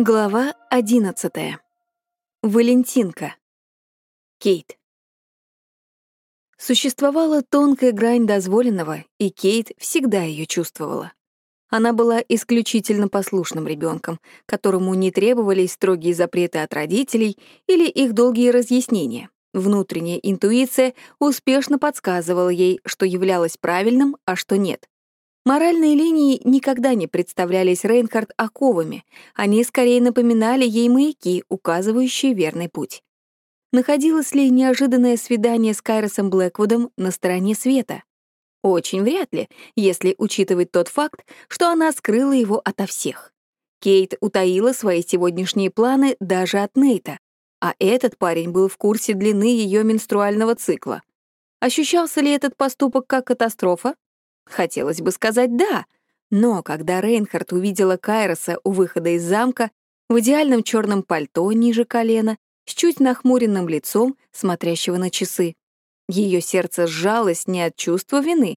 Глава 11. Валентинка. Кейт. Существовала тонкая грань дозволенного, и Кейт всегда ее чувствовала. Она была исключительно послушным ребенком, которому не требовались строгие запреты от родителей или их долгие разъяснения. Внутренняя интуиция успешно подсказывала ей, что являлось правильным, а что нет. Моральные линии никогда не представлялись Рейнхард оковами, они скорее напоминали ей маяки, указывающие верный путь. Находилось ли неожиданное свидание с Кайросом Блэквудом на стороне света? Очень вряд ли, если учитывать тот факт, что она скрыла его ото всех. Кейт утаила свои сегодняшние планы даже от Нейта, а этот парень был в курсе длины ее менструального цикла. Ощущался ли этот поступок как катастрофа? Хотелось бы сказать «да», но когда Рейнхард увидела Кайроса у выхода из замка в идеальном черном пальто ниже колена, с чуть нахмуренным лицом, смотрящего на часы, ее сердце сжалось не от чувства вины,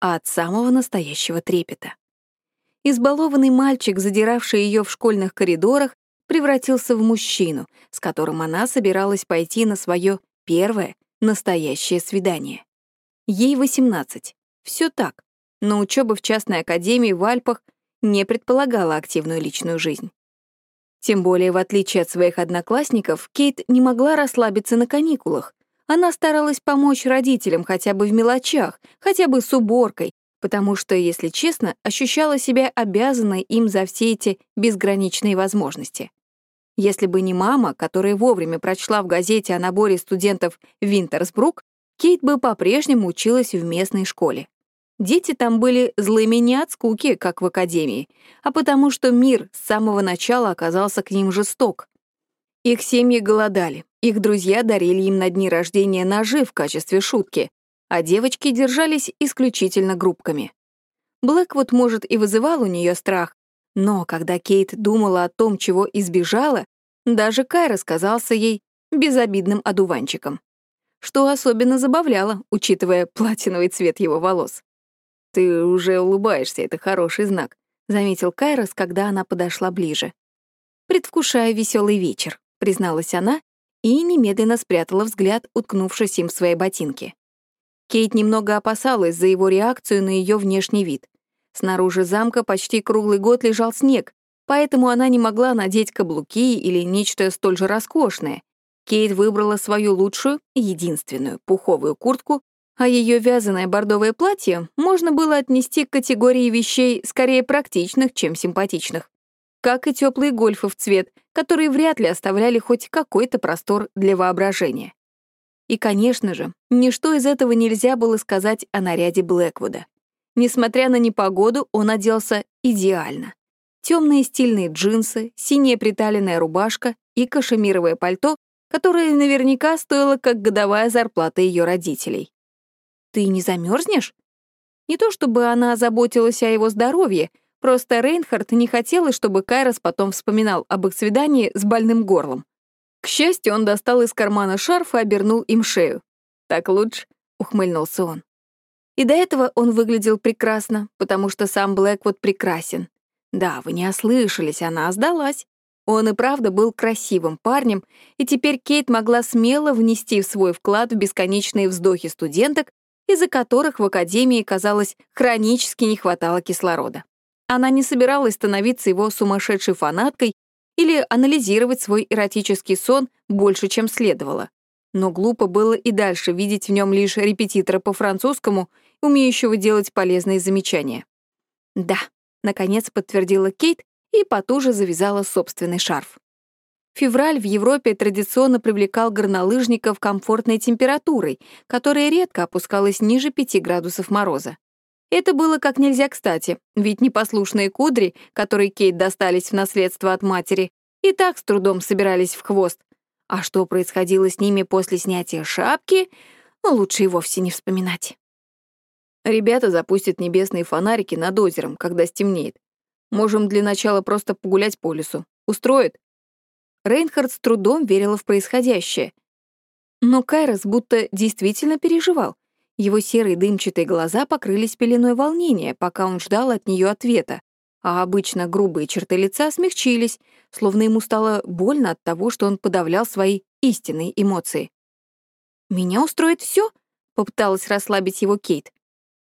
а от самого настоящего трепета. Избалованный мальчик, задиравший ее в школьных коридорах, превратился в мужчину, с которым она собиралась пойти на свое первое настоящее свидание. Ей 18. Все так, но учеба в частной академии в Альпах не предполагала активную личную жизнь. Тем более, в отличие от своих одноклассников, Кейт не могла расслабиться на каникулах. Она старалась помочь родителям хотя бы в мелочах, хотя бы с уборкой, потому что, если честно, ощущала себя обязанной им за все эти безграничные возможности. Если бы не мама, которая вовремя прочла в газете о наборе студентов Винтерсбрук, Кейт бы по-прежнему училась в местной школе. Дети там были злыми не от скуки, как в академии, а потому что мир с самого начала оказался к ним жесток. Их семьи голодали, их друзья дарили им на дни рождения ножи в качестве шутки, а девочки держались исключительно группками. Блэквуд, может, и вызывал у нее страх, но когда Кейт думала о том, чего избежала, даже Кай рассказался ей безобидным одуванчиком. Что особенно забавляло, учитывая платиновый цвет его волос. «Ты уже улыбаешься, это хороший знак», — заметил Кайрос, когда она подошла ближе. «Предвкушая веселый вечер», — призналась она и немедленно спрятала взгляд, уткнувшись им в свои ботинки. Кейт немного опасалась за его реакцию на ее внешний вид. Снаружи замка почти круглый год лежал снег, поэтому она не могла надеть каблуки или нечто столь же роскошное. Кейт выбрала свою лучшую, единственную пуховую куртку а ее вязаное бордовое платье можно было отнести к категории вещей скорее практичных, чем симпатичных. Как и теплые гольфы в цвет, которые вряд ли оставляли хоть какой-то простор для воображения. И, конечно же, ничто из этого нельзя было сказать о наряде Блэквуда. Несмотря на непогоду, он оделся идеально. Темные стильные джинсы, синяя приталенная рубашка и кашемировое пальто, которое наверняка стоило как годовая зарплата ее родителей. Ты не замерзнешь? Не то чтобы она заботилась о его здоровье, просто Рейнхард не хотела, чтобы Кайрос потом вспоминал об их свидании с больным горлом. К счастью, он достал из кармана шарф и обернул им шею. «Так лучше», — ухмыльнулся он. И до этого он выглядел прекрасно, потому что сам Блэквуд прекрасен. Да, вы не ослышались, она сдалась. Он и правда был красивым парнем, и теперь Кейт могла смело внести свой вклад в бесконечные вздохи студенток из-за которых в академии, казалось, хронически не хватало кислорода. Она не собиралась становиться его сумасшедшей фанаткой или анализировать свой эротический сон больше, чем следовало. Но глупо было и дальше видеть в нем лишь репетитора по французскому, умеющего делать полезные замечания. «Да», — наконец подтвердила Кейт и потуже завязала собственный шарф. Февраль в Европе традиционно привлекал горнолыжников комфортной температурой, которая редко опускалась ниже 5 градусов мороза. Это было как нельзя кстати, ведь непослушные кудри, которые Кейт достались в наследство от матери, и так с трудом собирались в хвост. А что происходило с ними после снятия шапки, ну, лучше и вовсе не вспоминать. Ребята запустят небесные фонарики над озером, когда стемнеет. Можем для начала просто погулять по лесу. Устроит? Рейнхард с трудом верила в происходящее. Но Кайрос будто действительно переживал. Его серые дымчатые глаза покрылись пеленой волнения, пока он ждал от нее ответа. а обычно грубые черты лица смягчились, словно ему стало больно от того, что он подавлял свои истинные эмоции. «Меня устроит все, попыталась расслабить его Кейт.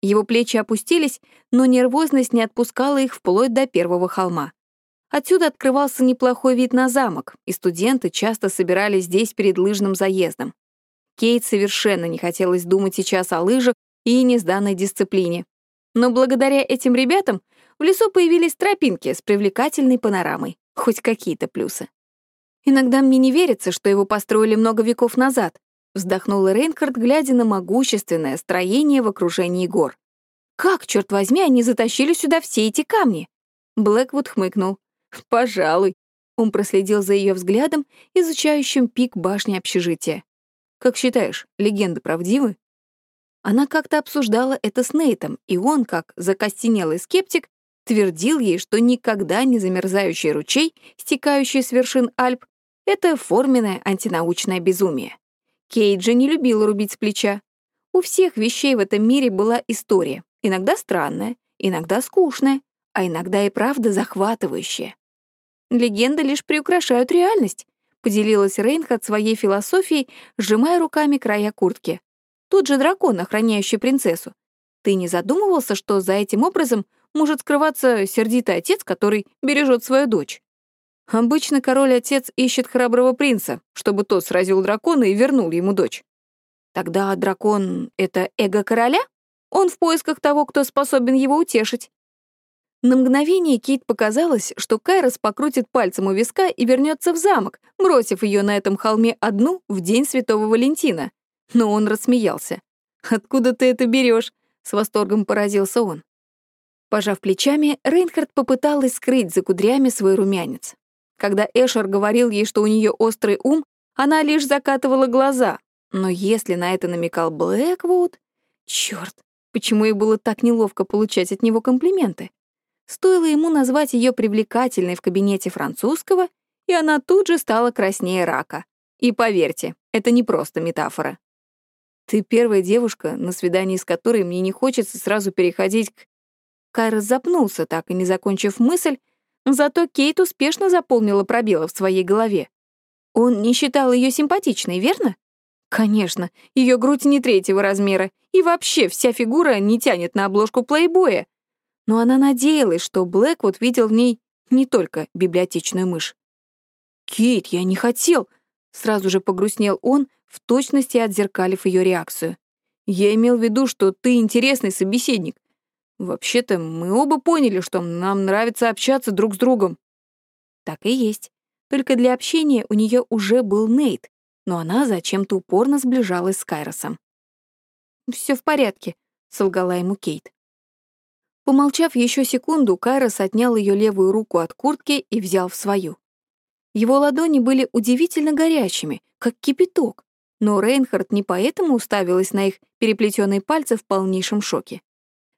Его плечи опустились, но нервозность не отпускала их вплоть до первого холма. Отсюда открывался неплохой вид на замок, и студенты часто собирались здесь перед лыжным заездом. Кейт совершенно не хотелось думать сейчас о лыжах и несданной дисциплине. Но благодаря этим ребятам в лесу появились тропинки с привлекательной панорамой, хоть какие-то плюсы. Иногда мне не верится, что его построили много веков назад, вздохнул Рейнхард, глядя на могущественное строение в окружении гор. Как, черт возьми, они затащили сюда все эти камни? Блэквуд хмыкнул. Пожалуй. Он проследил за ее взглядом, изучающим пик башни общежития. Как считаешь, легенды правдивы? Она как-то обсуждала это с Нейтом, и он, как закостенелый скептик, твердил ей, что никогда не замерзающий ручей, стекающий с вершин Альп, это форменное антинаучное безумие. Кейт же не любила рубить с плеча. У всех вещей в этом мире была история, иногда странная, иногда скучная, а иногда и правда захватывающая. Легенды лишь приукрашают реальность, поделилась Рейнхард своей философией, сжимая руками края куртки. Тот же дракон, охраняющий принцессу. Ты не задумывался, что за этим образом может скрываться сердитый отец, который бережет свою дочь? Обычно король-отец ищет храброго принца, чтобы тот сразил дракона и вернул ему дочь. Тогда дракон — это эго короля? Он в поисках того, кто способен его утешить. На мгновение Кейт показалось, что Кайрос покрутит пальцем у виска и вернется в замок, бросив ее на этом холме одну в день Святого Валентина но он рассмеялся. «Откуда ты это берешь? с восторгом поразился он. Пожав плечами, Рейнхард попыталась скрыть за кудрями свой румянец. Когда Эшер говорил ей, что у нее острый ум, она лишь закатывала глаза. Но если на это намекал Блэквуд... Чёрт, почему ей было так неловко получать от него комплименты? Стоило ему назвать ее привлекательной в кабинете французского, и она тут же стала краснее рака. И поверьте, это не просто метафора. Ты первая девушка, на свидании с которой мне не хочется сразу переходить к... Кайра запнулся, так и не закончив мысль, зато Кейт успешно заполнила пробелы в своей голове. Он не считал ее симпатичной, верно? Конечно, ее грудь не третьего размера, и вообще вся фигура не тянет на обложку плейбоя. Но она надеялась, что Блэквуд видел в ней не только библиотечную мышь. «Кейт, я не хотел!» Сразу же погрустнел он, в точности отзеркалив ее реакцию. «Я имел в виду, что ты интересный собеседник. Вообще-то мы оба поняли, что нам нравится общаться друг с другом». Так и есть. Только для общения у нее уже был Нейт, но она зачем-то упорно сближалась с Кайросом. Все в порядке», — солгала ему Кейт. Помолчав еще секунду, Кайрос отнял ее левую руку от куртки и взял в свою. Его ладони были удивительно горячими, как кипяток, но Рейнхард не поэтому уставилась на их переплетенные пальцы в полнейшем шоке.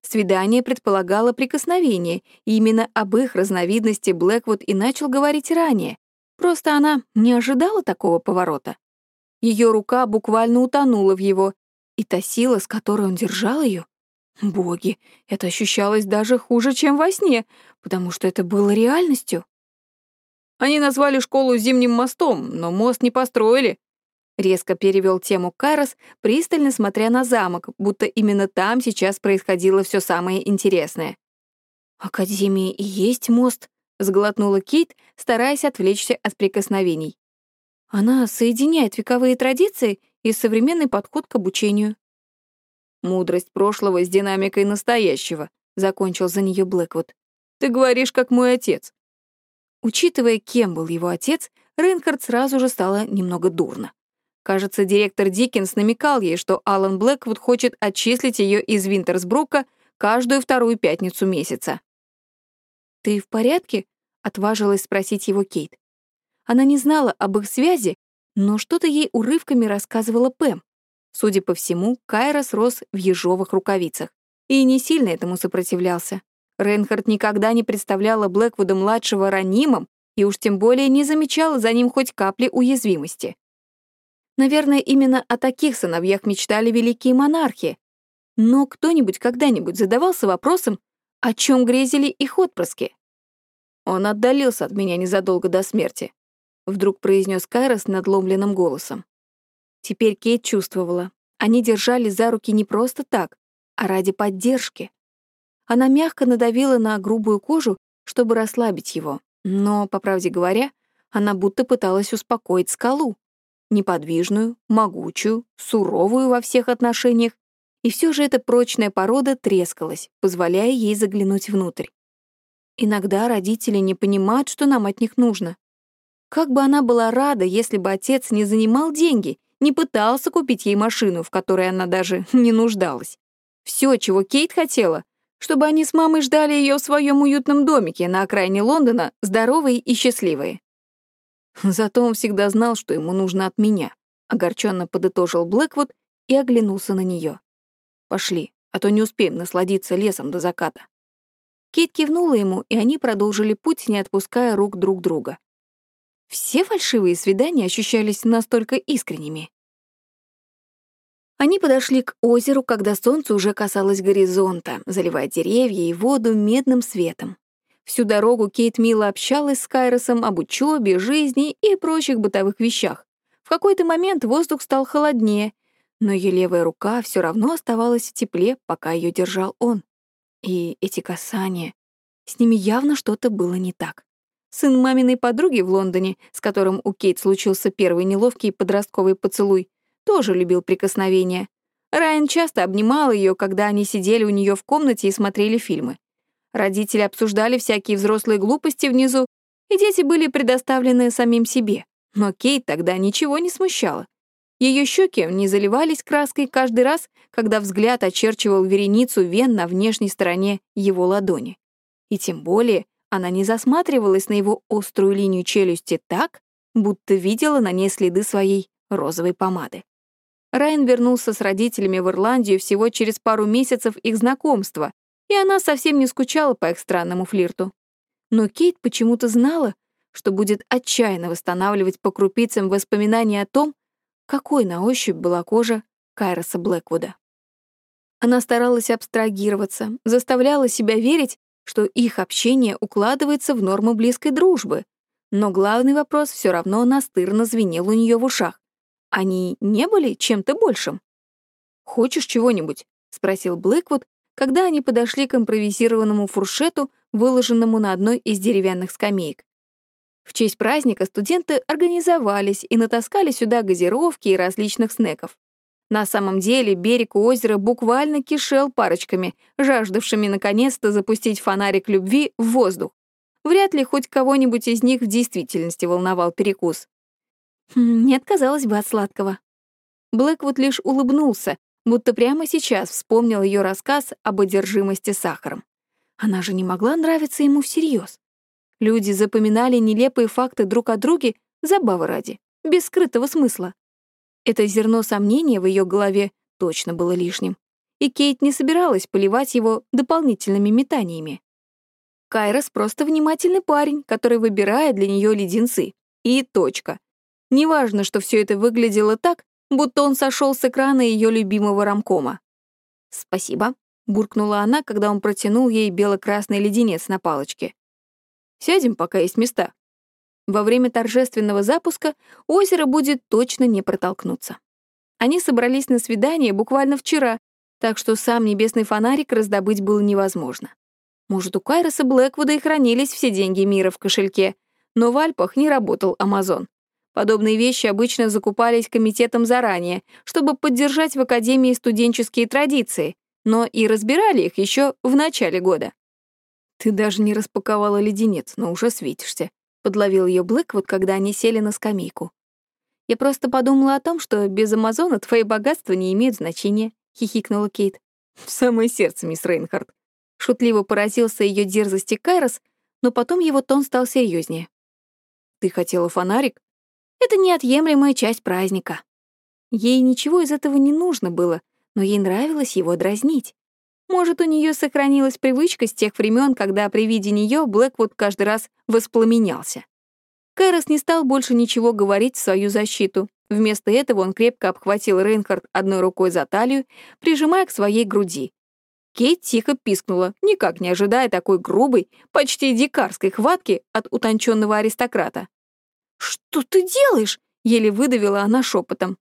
Свидание предполагало прикосновение, и именно об их разновидности Блэквуд и начал говорить ранее. Просто она не ожидала такого поворота. Ее рука буквально утонула в его, и та сила, с которой он держал ее, Боги, это ощущалось даже хуже, чем во сне, потому что это было реальностью. Они назвали школу Зимним мостом, но мост не построили. Резко перевел тему Кайрос, пристально смотря на замок, будто именно там сейчас происходило все самое интересное. «Академия и есть мост», — сглотнула Кит, стараясь отвлечься от прикосновений. «Она соединяет вековые традиции и современный подход к обучению». «Мудрость прошлого с динамикой настоящего», — закончил за нее Блэквуд. «Ты говоришь, как мой отец». Учитывая, кем был его отец, Рейнхард сразу же стало немного дурно. Кажется, директор Диккенс намекал ей, что Алан Блэквуд хочет отчислить ее из Винтерсбрука каждую вторую пятницу месяца. «Ты в порядке?» — отважилась спросить его Кейт. Она не знала об их связи, но что-то ей урывками рассказывала Пэм. Судя по всему, Кайрос рос в ежовых рукавицах и не сильно этому сопротивлялся. Рейнхард никогда не представляла Блэквуда-младшего ранимым и уж тем более не замечала за ним хоть капли уязвимости. Наверное, именно о таких сыновьях мечтали великие монархи. Но кто-нибудь когда-нибудь задавался вопросом, о чем грезили их отпрыски. Он отдалился от меня незадолго до смерти, вдруг произнес Кайрос надломленным голосом. Теперь Кейт чувствовала, они держали за руки не просто так, а ради поддержки. Она мягко надавила на грубую кожу, чтобы расслабить его, но, по правде говоря, она будто пыталась успокоить скалу. Неподвижную, могучую, суровую во всех отношениях, и все же эта прочная порода трескалась, позволяя ей заглянуть внутрь. Иногда родители не понимают, что нам от них нужно. Как бы она была рада, если бы отец не занимал деньги, не пытался купить ей машину, в которой она даже не нуждалась. Все, чего Кейт хотела, чтобы они с мамой ждали ее в своем уютном домике на окраине Лондона, здоровые и счастливые. Зато он всегда знал, что ему нужно от меня, огорченно подытожил Блэквуд и оглянулся на нее. Пошли, а то не успеем насладиться лесом до заката. Кейт кивнула ему, и они продолжили путь, не отпуская рук друг друга. Все фальшивые свидания ощущались настолько искренними. Они подошли к озеру, когда солнце уже касалось горизонта, заливая деревья и воду медным светом. Всю дорогу Кейт мило общалась с Кайросом об учебе, жизни и прочих бытовых вещах. В какой-то момент воздух стал холоднее, но ее левая рука все равно оставалась в тепле, пока ее держал он. И эти касания, с ними явно что-то было не так. Сын маминой подруги в Лондоне, с которым у Кейт случился первый неловкий подростковый поцелуй, тоже любил прикосновения. Райан часто обнимал ее, когда они сидели у нее в комнате и смотрели фильмы. Родители обсуждали всякие взрослые глупости внизу, и дети были предоставлены самим себе. Но Кейт тогда ничего не смущало. Ее щеки не заливались краской каждый раз, когда взгляд очерчивал вереницу вен на внешней стороне его ладони. И тем более она не засматривалась на его острую линию челюсти так, будто видела на ней следы своей розовой помады. Райан вернулся с родителями в Ирландию всего через пару месяцев их знакомства, и она совсем не скучала по их странному флирту. Но Кейт почему-то знала, что будет отчаянно восстанавливать по крупицам воспоминания о том, какой на ощупь была кожа Кайроса Блэквуда. Она старалась абстрагироваться, заставляла себя верить, что их общение укладывается в норму близкой дружбы. Но главный вопрос все равно настырно звенел у нее в ушах. Они не были чем-то большим? «Хочешь чего-нибудь?» — спросил Блэквуд, когда они подошли к импровизированному фуршету, выложенному на одной из деревянных скамеек. В честь праздника студенты организовались и натаскали сюда газировки и различных снеков. На самом деле берег у озера буквально кишел парочками, жаждавшими наконец-то запустить фонарик любви в воздух. Вряд ли хоть кого-нибудь из них в действительности волновал перекус. Хм, не отказалась бы от сладкого. Блэквуд лишь улыбнулся, будто прямо сейчас вспомнил ее рассказ об одержимости сахаром. Она же не могла нравиться ему всерьез. Люди запоминали нелепые факты друг о друге забавы ради, без скрытого смысла. Это зерно сомнения в ее голове точно было лишним, и Кейт не собиралась поливать его дополнительными метаниями. Кайрос просто внимательный парень, который выбирает для нее леденцы. И точка. Неважно, что все это выглядело так, будто он сошел с экрана ее любимого рамкома. «Спасибо», — буркнула она, когда он протянул ей бело-красный леденец на палочке. Сядем, пока есть места. Во время торжественного запуска озеро будет точно не протолкнуться. Они собрались на свидание буквально вчера, так что сам небесный фонарик раздобыть было невозможно. Может, у Кайроса Блэквуда и хранились все деньги мира в кошельке, но в Альпах не работал Амазон. Подобные вещи обычно закупались комитетом заранее, чтобы поддержать в Академии студенческие традиции, но и разбирали их еще в начале года. «Ты даже не распаковала леденец, но уже светишься», — подловил ее Блэквуд, когда они сели на скамейку. «Я просто подумала о том, что без Амазона твои богатства не имеют значения», — хихикнула Кейт. «В самое сердце, мисс Рейнхард». Шутливо поразился ее дерзости Кайрос, но потом его тон стал серьезнее. «Ты хотела фонарик?» «Это неотъемлемая часть праздника». Ей ничего из этого не нужно было, но ей нравилось его дразнить. Может, у нее сохранилась привычка с тех времен, когда при виде нее Блэквуд каждый раз воспламенялся. Кайрос не стал больше ничего говорить в свою защиту. Вместо этого он крепко обхватил Рейнхард одной рукой за талию, прижимая к своей груди. Кейт тихо пискнула, никак не ожидая такой грубой, почти дикарской хватки от утонченного аристократа. «Что ты делаешь?» — еле выдавила она шепотом.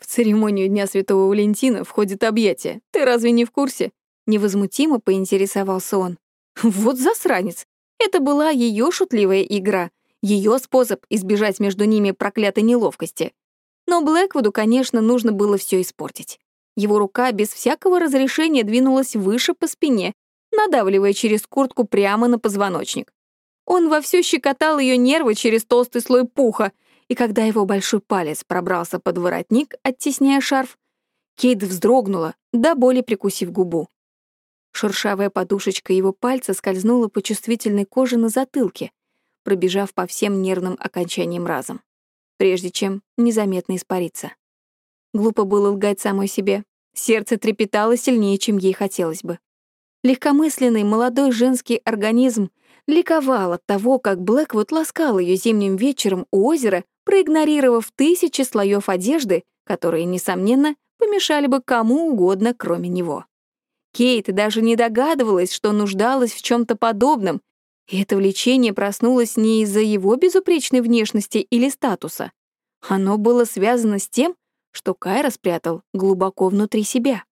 «В церемонию Дня Святого Валентина входит объятие. Ты разве не в курсе?» Невозмутимо поинтересовался он. Вот засранец. Это была ее шутливая игра, ее способ избежать между ними проклятой неловкости. Но Блэквуду, конечно, нужно было все испортить. Его рука без всякого разрешения двинулась выше по спине, надавливая через куртку прямо на позвоночник. Он вовсю щекотал ее нервы через толстый слой пуха, и когда его большой палец пробрался под воротник, оттесняя шарф, Кейт вздрогнула, до боли прикусив губу. Шершавая подушечка его пальца скользнула по чувствительной коже на затылке, пробежав по всем нервным окончаниям разом, прежде чем незаметно испариться. Глупо было лгать самой себе. Сердце трепетало сильнее, чем ей хотелось бы. Легкомысленный молодой женский организм ликовал от того, как Блэквуд ласкал ее зимним вечером у озера, проигнорировав тысячи слоев одежды, которые, несомненно, помешали бы кому угодно, кроме него. Кейт даже не догадывалась, что нуждалась в чем то подобном, и это влечение проснулось не из-за его безупречной внешности или статуса. Оно было связано с тем, что Кайра спрятал глубоко внутри себя.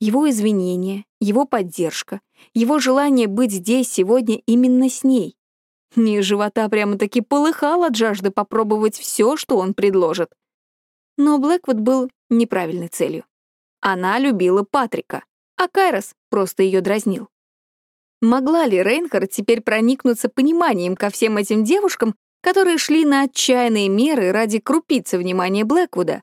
Его извинения, его поддержка, его желание быть здесь сегодня именно с ней. Низ живота прямо-таки полыхал от жажды попробовать все, что он предложит. Но Блэквуд был неправильной целью. Она любила Патрика, а Кайрос просто ее дразнил. Могла ли Рейнхард теперь проникнуться пониманием ко всем этим девушкам, которые шли на отчаянные меры ради крупицы внимания Блэквуда,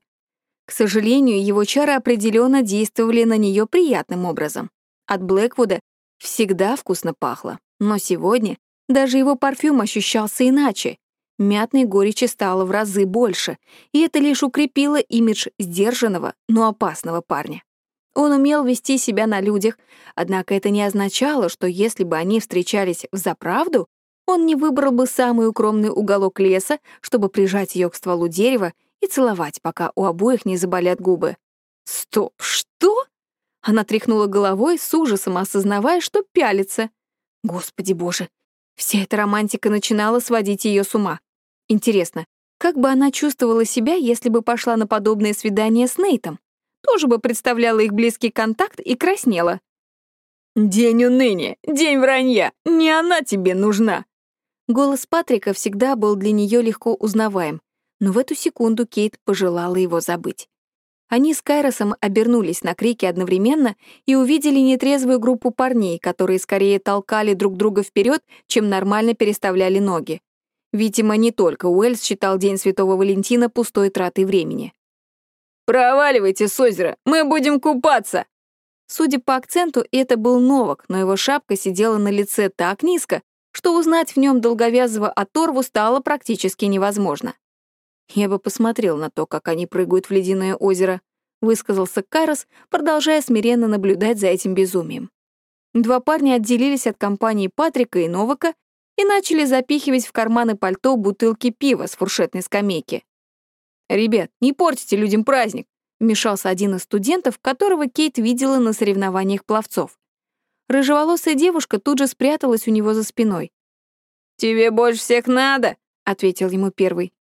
к сожалению, его чары определенно действовали на нее приятным образом. От Блэквуда всегда вкусно пахло, но сегодня даже его парфюм ощущался иначе. Мятной горечи стало в разы больше, и это лишь укрепило имидж сдержанного, но опасного парня. Он умел вести себя на людях, однако это не означало, что если бы они встречались в заправду, он не выбрал бы самый укромный уголок леса, чтобы прижать ее к стволу дерева и целовать, пока у обоих не заболят губы. «Стоп, что?» Она тряхнула головой, с ужасом осознавая, что пялится. Господи боже, вся эта романтика начинала сводить ее с ума. Интересно, как бы она чувствовала себя, если бы пошла на подобное свидание с Нейтом? Тоже бы представляла их близкий контакт и краснела. «День уныния, день вранья, не она тебе нужна!» Голос Патрика всегда был для нее легко узнаваем, но в эту секунду Кейт пожелала его забыть. Они с Кайросом обернулись на крики одновременно и увидели нетрезвую группу парней, которые скорее толкали друг друга вперед, чем нормально переставляли ноги. Видимо, не только Уэльс считал День Святого Валентина пустой тратой времени. «Проваливайте с озера, мы будем купаться!» Судя по акценту, это был Новак, но его шапка сидела на лице так низко, что узнать в нем долговязого оторву стало практически невозможно. «Я бы посмотрел на то, как они прыгают в ледяное озеро», — высказался Карос, продолжая смиренно наблюдать за этим безумием. Два парня отделились от компании Патрика и Новака и начали запихивать в карманы пальто бутылки пива с фуршетной скамейки. «Ребят, не портите людям праздник», — вмешался один из студентов, которого Кейт видела на соревнованиях пловцов. Рыжеволосая девушка тут же спряталась у него за спиной. «Тебе больше всех надо», — ответил ему первый.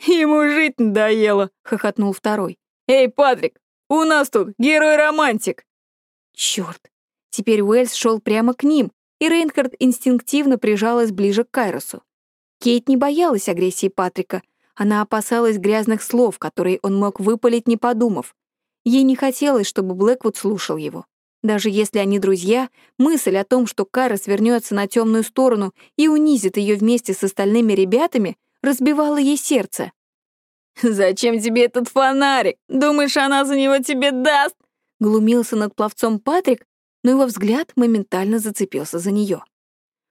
«Ему жить надоело», — хохотнул второй. «Эй, Патрик, у нас тут герой-романтик!» Черт! Теперь Уэльс шел прямо к ним, и Рейнхард инстинктивно прижалась ближе к Кайросу. Кейт не боялась агрессии Патрика, она опасалась грязных слов, которые он мог выпалить, не подумав. Ей не хотелось, чтобы Блэквуд слушал его. Даже если они друзья, мысль о том, что Кайрос вернется на темную сторону и унизит ее вместе с остальными ребятами, разбивало ей сердце. «Зачем тебе этот фонарик? Думаешь, она за него тебе даст?» Глумился над пловцом Патрик, но его взгляд моментально зацепился за нее.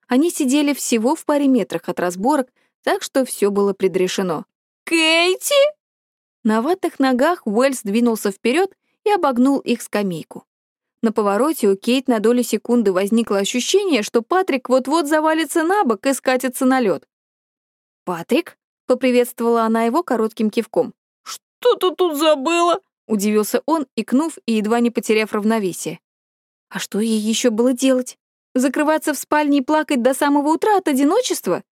Они сидели всего в паре метрах от разборок, так что все было предрешено. «Кейти!» На ватных ногах Уэльс двинулся вперед и обогнул их скамейку. На повороте у Кейт на долю секунды возникло ощущение, что Патрик вот-вот завалится на бок и скатится на лед. «Патрик?» — поприветствовала она его коротким кивком. «Что ты тут забыла?» — удивился он, икнув и едва не потеряв равновесие. А что ей еще было делать? Закрываться в спальне и плакать до самого утра от одиночества?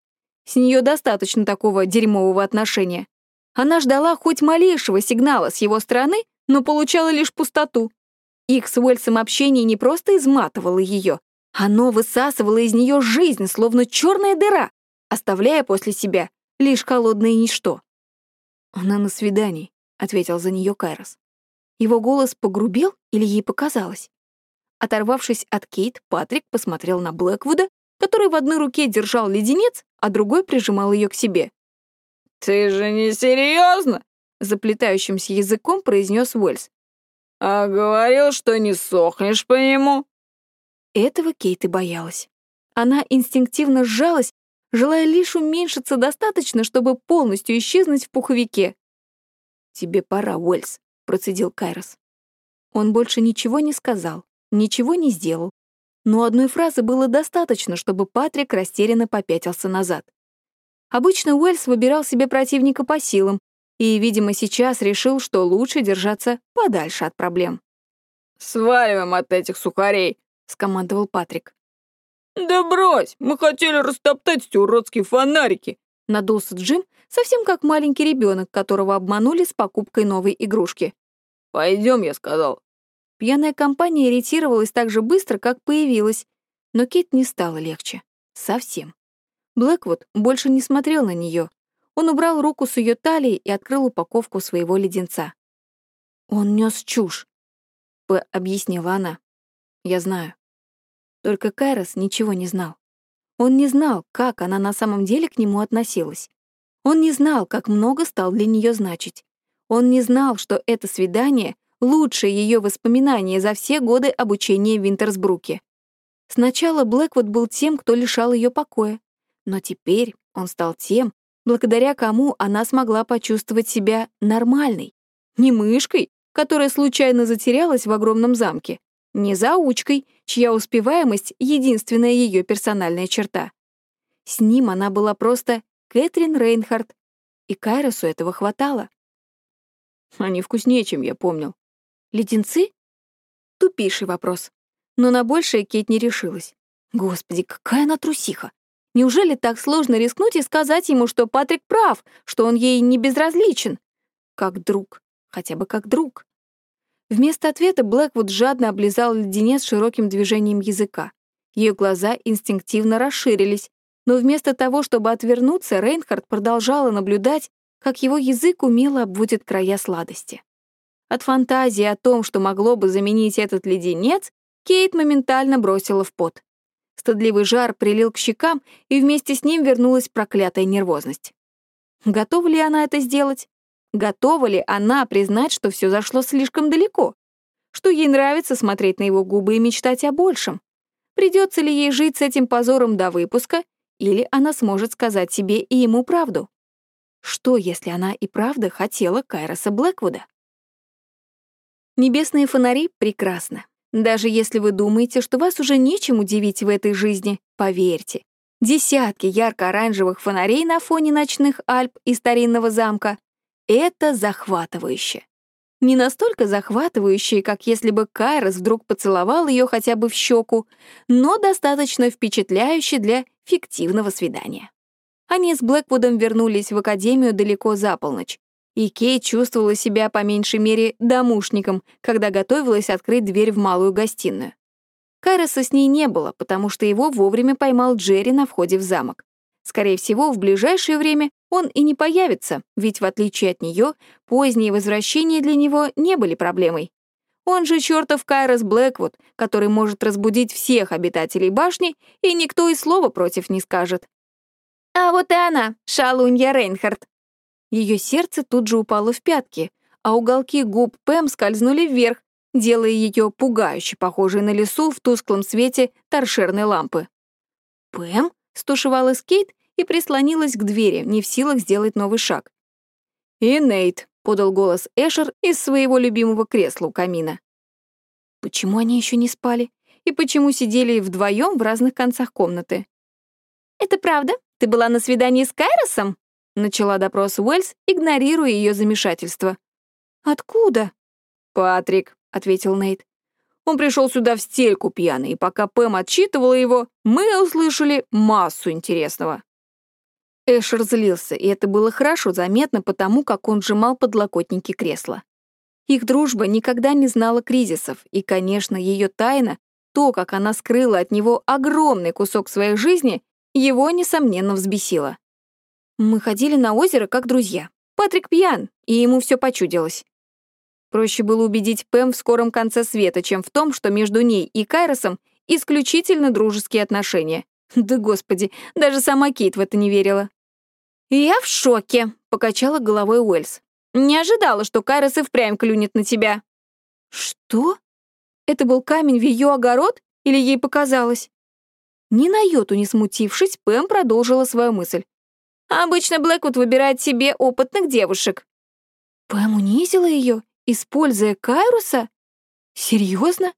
С нее достаточно такого дерьмового отношения. Она ждала хоть малейшего сигнала с его стороны, но получала лишь пустоту. Их с Уэльсом общение не просто изматывало ее, оно высасывало из нее жизнь, словно черная дыра, оставляя после себя лишь холодное ничто. «Она на свидании», — ответил за нее Кайрос. Его голос погрубел или ей показалось? Оторвавшись от Кейт, Патрик посмотрел на Блэквуда, который в одной руке держал леденец, а другой прижимал ее к себе. «Ты же не серьезно? заплетающимся языком произнес Уэльс. «А говорил, что не сохнешь по нему?» Этого Кейт и боялась. Она инстинктивно сжалась, желая лишь уменьшиться достаточно, чтобы полностью исчезнуть в пуховике. «Тебе пора, Уэльс», — процедил Кайрос. Он больше ничего не сказал, ничего не сделал, но одной фразы было достаточно, чтобы Патрик растерянно попятился назад. Обычно Уэльс выбирал себе противника по силам и, видимо, сейчас решил, что лучше держаться подальше от проблем. «Сваливаем от этих сухарей», — скомандовал Патрик. «Да брось, мы хотели растоптать эти уродские фонарики», — надулся Джим, совсем как маленький ребенок, которого обманули с покупкой новой игрушки. «Пойдем», — я сказал. Пьяная компания ретировалась так же быстро, как появилась, но Кейт не стало легче. Совсем. Блэквуд больше не смотрел на нее. Он убрал руку с ее талии и открыл упаковку своего леденца. «Он нес чушь», — объяснила она. «Я знаю». Только Кайрос ничего не знал. Он не знал, как она на самом деле к нему относилась. Он не знал, как много стал для нее значить. Он не знал, что это свидание лучшее ее воспоминание за все годы обучения в Винтерсбруке. Сначала Блэквуд был тем, кто лишал ее покоя, но теперь он стал тем, благодаря кому она смогла почувствовать себя нормальной. Не мышкой, которая случайно затерялась в огромном замке, не заучкой, чья успеваемость — единственная ее персональная черта. С ним она была просто Кэтрин Рейнхард, и Кайросу этого хватало. Они вкуснее, чем я помнил. Леденцы? Тупейший вопрос. Но на большее Кейт не решилась. Господи, какая она трусиха. Неужели так сложно рискнуть и сказать ему, что Патрик прав, что он ей не безразличен? Как друг. Хотя бы как друг. Вместо ответа Блэквуд жадно облизал леденец широким движением языка. Ее глаза инстинктивно расширились, но вместо того, чтобы отвернуться, Рейнхард продолжала наблюдать, как его язык умело обводит края сладости. От фантазии о том, что могло бы заменить этот леденец, Кейт моментально бросила в пот. Стыдливый жар прилил к щекам, и вместе с ним вернулась проклятая нервозность. Готова ли она это сделать? Готова ли она признать, что все зашло слишком далеко? Что ей нравится смотреть на его губы и мечтать о большем? Придется ли ей жить с этим позором до выпуска, или она сможет сказать себе и ему правду? Что, если она и правда хотела Кайроса Блэквуда? Небесные фонари прекрасно. Даже если вы думаете, что вас уже нечем удивить в этой жизни, поверьте. Десятки ярко-оранжевых фонарей на фоне ночных Альп и старинного замка — это захватывающе. Не настолько захватывающие, как если бы Кайрос вдруг поцеловал ее хотя бы в щеку, но достаточно впечатляющие для фиктивного свидания. Они с Блэквудом вернулись в академию далеко за полночь, и Кей чувствовала себя по меньшей мере домушником, когда готовилась открыть дверь в малую гостиную. Кайроса с ней не было, потому что его вовремя поймал Джерри на входе в замок. Скорее всего, в ближайшее время он и не появится, ведь в отличие от нее, поздние возвращения для него не были проблемой. Он же чертов Кайрос Блэквуд, который может разбудить всех обитателей башни, и никто и слова против не скажет. А вот и она, шалунья Рейнхард, ее сердце тут же упало в пятки, а уголки губ Пэм скользнули вверх, делая ее пугающе похожей на лесу в тусклом свете торшерной лампы. «Пэм?» — стушевалась Кейт и прислонилась к двери, не в силах сделать новый шаг. «И Нейт», — подал голос Эшер из своего любимого кресла у камина. Почему они еще не спали? И почему сидели вдвоем в разных концах комнаты? «Это правда? Ты была на свидании с Кайросом?» — начала допрос Уэльс, игнорируя ее замешательство. «Откуда?» «Патрик», — ответил Нейт. Он пришел сюда в стельку пьяный, и пока Пэм отчитывала его, мы услышали массу интересного. Эшер злился, и это было хорошо заметно потому, как он сжимал подлокотники кресла. Их дружба никогда не знала кризисов, и, конечно, ее тайна, то, как она скрыла от него огромный кусок своей жизни, его, несомненно, взбесило. Мы ходили на озеро как друзья. Патрик пьян, и ему все почудилось. Проще было убедить Пэм в скором конце света, чем в том, что между ней и Кайросом исключительно дружеские отношения. Да господи, даже сама Кейт в это не верила. «Я в шоке», — покачала головой Уэльс. «Не ожидала, что Кайрос и впрямь клюнет на тебя». «Что? Это был камень в ее огород? Или ей показалось?» Ни на йоту не смутившись, Пэм продолжила свою мысль. «Обычно Блэквуд выбирает себе опытных девушек». Пэм унизила ее Используя Кайруса? Серьезно?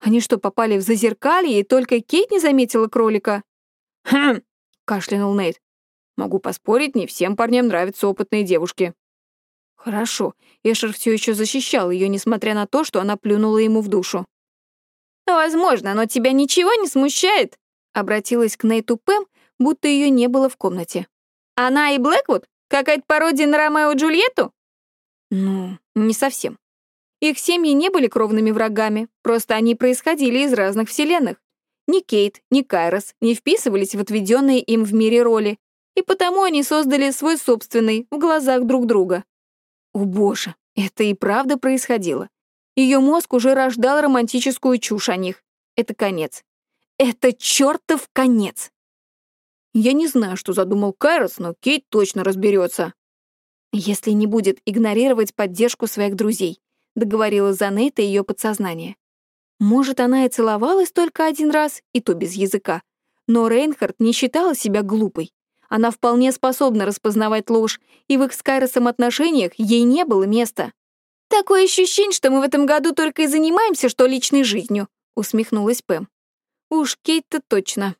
Они что, попали в зазеркалье, и только Кейт не заметила кролика? «Хм!» — кашлянул Нейт. «Могу поспорить, не всем парням нравятся опытные девушки». Хорошо, Эшер все еще защищал ее, несмотря на то, что она плюнула ему в душу. «Возможно, но тебя ничего не смущает?» — обратилась к Нейту Пэм, будто ее не было в комнате. «Она и Блэквуд? Какая-то пародия на Ромео и Джульетту?» Ну, не совсем. Их семьи не были кровными врагами, просто они происходили из разных вселенных. Ни Кейт, ни Кайрос не вписывались в отведенные им в мире роли, и потому они создали свой собственный в глазах друг друга. О боже, это и правда происходило. Ее мозг уже рождал романтическую чушь о них. Это конец. Это чертов конец. Я не знаю, что задумал Кайрос, но Кейт точно разберется. «Если не будет игнорировать поддержку своих друзей», — договорила Занетта ее подсознание. Может, она и целовалась только один раз, и то без языка. Но Рейнхард не считала себя глупой. Она вполне способна распознавать ложь, и в их с Кайросом отношениях ей не было места. «Такое ощущение, что мы в этом году только и занимаемся, что личной жизнью», — усмехнулась Пэм. «Уж Кейт-то точно.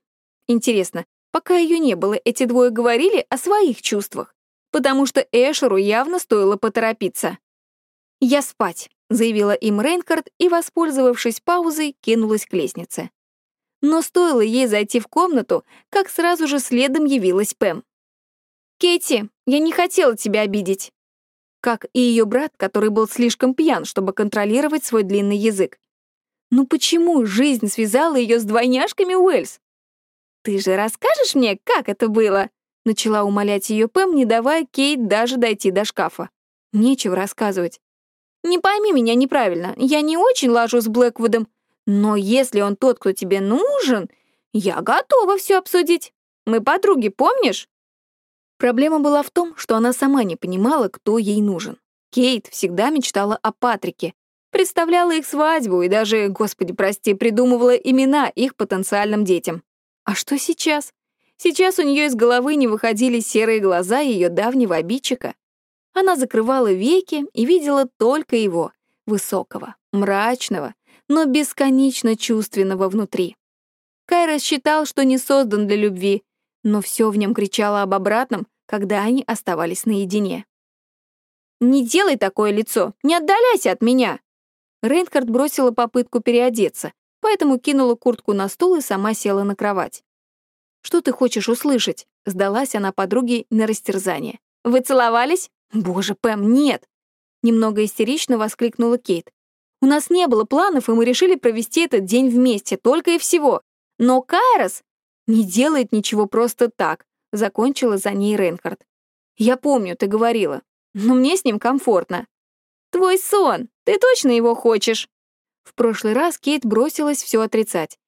Интересно, пока ее не было, эти двое говорили о своих чувствах потому что Эшеру явно стоило поторопиться. «Я спать», — заявила им Рейнхард и, воспользовавшись паузой, кинулась к лестнице. Но стоило ей зайти в комнату, как сразу же следом явилась Пэм. «Кейти, я не хотела тебя обидеть», как и ее брат, который был слишком пьян, чтобы контролировать свой длинный язык. Ну почему жизнь связала ее с двойняшками Уэльс? «Ты же расскажешь мне, как это было?» Начала умолять ее Пэм, не давая Кейт даже дойти до шкафа. Нечего рассказывать. «Не пойми меня неправильно, я не очень лажу с Блэквудом, но если он тот, кто тебе нужен, я готова все обсудить. Мы подруги, помнишь?» Проблема была в том, что она сама не понимала, кто ей нужен. Кейт всегда мечтала о Патрике, представляла их свадьбу и даже, господи прости, придумывала имена их потенциальным детям. А что сейчас? Сейчас у нее из головы не выходили серые глаза ее давнего обидчика. Она закрывала веки и видела только его, высокого, мрачного, но бесконечно чувственного внутри. Кайра считал, что не создан для любви, но все в нем кричало об обратном, когда они оставались наедине. «Не делай такое лицо! Не отдаляйся от меня!» Рейнхард бросила попытку переодеться, поэтому кинула куртку на стул и сама села на кровать. «Что ты хочешь услышать?» — сдалась она подруге на растерзание. «Вы целовались?» «Боже, Пэм, нет!» Немного истерично воскликнула Кейт. «У нас не было планов, и мы решили провести этот день вместе, только и всего. Но Кайрос не делает ничего просто так», — закончила за ней Рейнхард. «Я помню, ты говорила, но мне с ним комфортно». «Твой сон! Ты точно его хочешь?» В прошлый раз Кейт бросилась все отрицать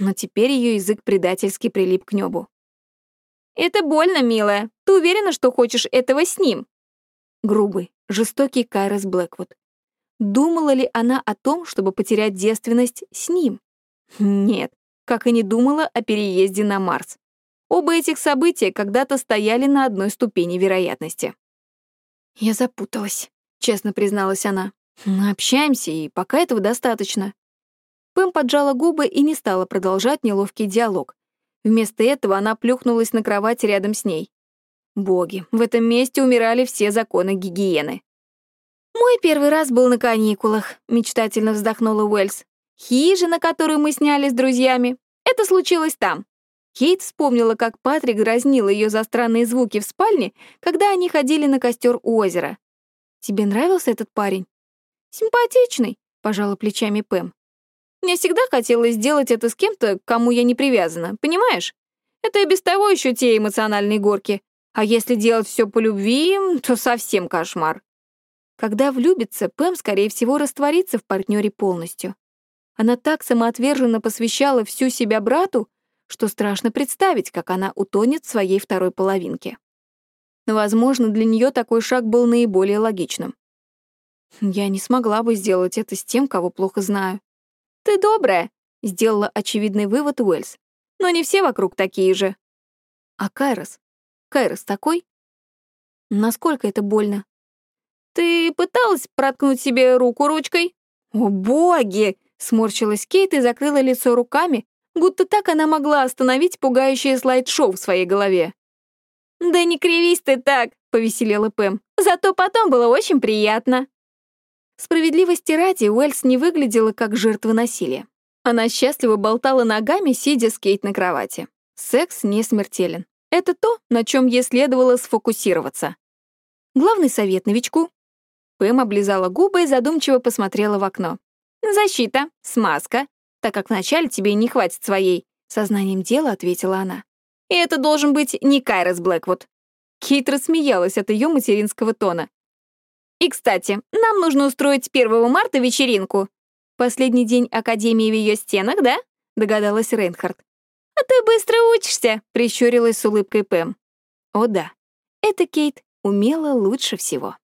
но теперь ее язык предательски прилип к небу. «Это больно, милая. Ты уверена, что хочешь этого с ним?» Грубый, жестокий Кайрос Блэквуд. Думала ли она о том, чтобы потерять девственность с ним? Нет, как и не думала о переезде на Марс. Оба этих события когда-то стояли на одной ступени вероятности. «Я запуталась», — честно призналась она. «Мы общаемся, и пока этого достаточно. Пэм поджала губы и не стала продолжать неловкий диалог. Вместо этого она плюхнулась на кровать рядом с ней. Боги, в этом месте умирали все законы гигиены. «Мой первый раз был на каникулах», — мечтательно вздохнула Уэльс. Хижина, которую мы сняли с друзьями. Это случилось там. Кейт вспомнила, как Патрик дразнил ее за странные звуки в спальне, когда они ходили на костер у озера. «Тебе нравился этот парень?» «Симпатичный», — пожала плечами Пэм. «Мне всегда хотелось сделать это с кем-то, кому я не привязана, понимаешь? Это и без того еще те эмоциональные горки. А если делать все по любви, то совсем кошмар». Когда влюбится, Пэм, скорее всего, растворится в партнере полностью. Она так самоотверженно посвящала всю себя брату, что страшно представить, как она утонет в своей второй половинке. Но, возможно, для нее такой шаг был наиболее логичным. Я не смогла бы сделать это с тем, кого плохо знаю. «Ты добрая», — сделала очевидный вывод Уэльс. «Но не все вокруг такие же». «А Кайрос? Кайрос такой?» «Насколько это больно?» «Ты пыталась проткнуть себе руку ручкой?» «О, боги!» — сморщилась Кейт и закрыла лицо руками, будто так она могла остановить пугающее слайд-шоу в своей голове. «Да не кривись ты так», — повеселела Пэм. «Зато потом было очень приятно». Справедливости ради, Уэльс не выглядела как жертва насилия. Она счастливо болтала ногами, сидя с Кейт на кровати. Секс не смертелен. Это то, на чем ей следовало сфокусироваться. Главный совет новичку. Пэм облизала губы и задумчиво посмотрела в окно. «Защита, смазка, так как вначале тебе не хватит своей», — сознанием дела ответила она. «И это должен быть не Кайрос Блэквуд». Кейт рассмеялась от ее материнского тона. «И, кстати, нам нужно устроить 1 марта вечеринку». «Последний день Академии в ее стенах, да?» — догадалась Рейнхард. «А ты быстро учишься», — прищурилась с улыбкой Пэм. «О да, это Кейт умела лучше всего».